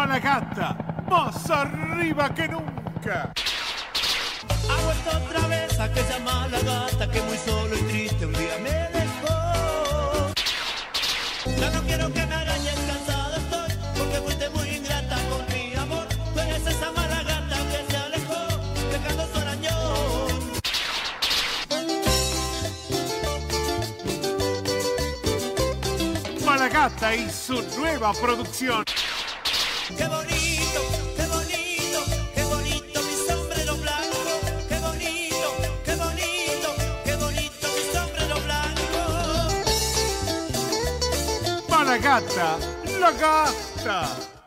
Malagata, más arriba que nunca. Ha vuelto otra vez aquella mala gata que muy solo y triste un día me dejó. Ya no quiero que me arañes, cansado estoy, porque fuiste muy ingrata con mi amor. Tú eres esa mala gata que se alejó, dejando su arañón. Malagata y su nueva producción. la gatta, la gatta!